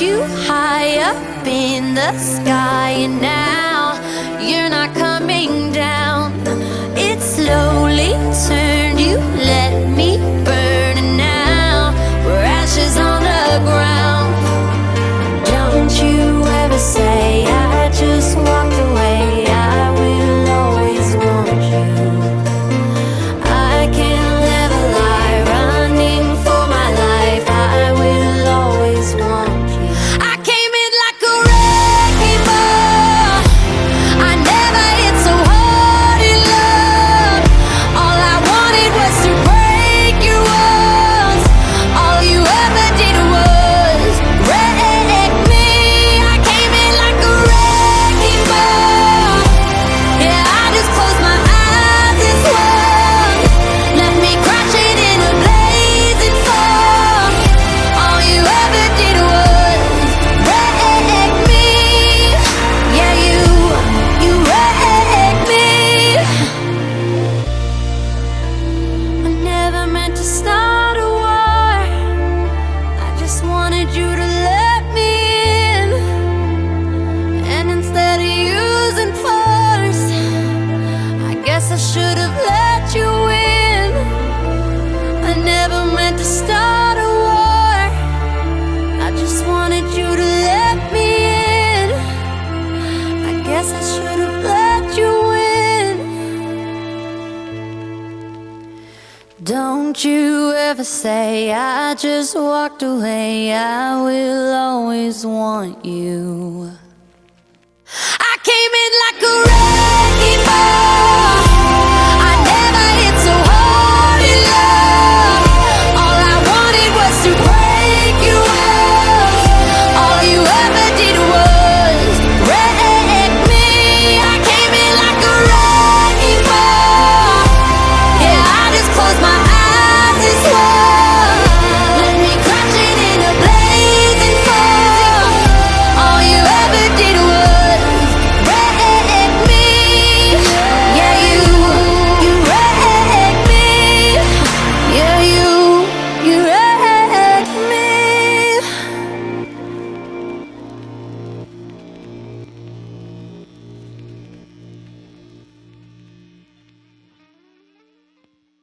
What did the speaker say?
you high up in the sky, and now you're not coming down. Don't you ever say I just walked away, I will always want you.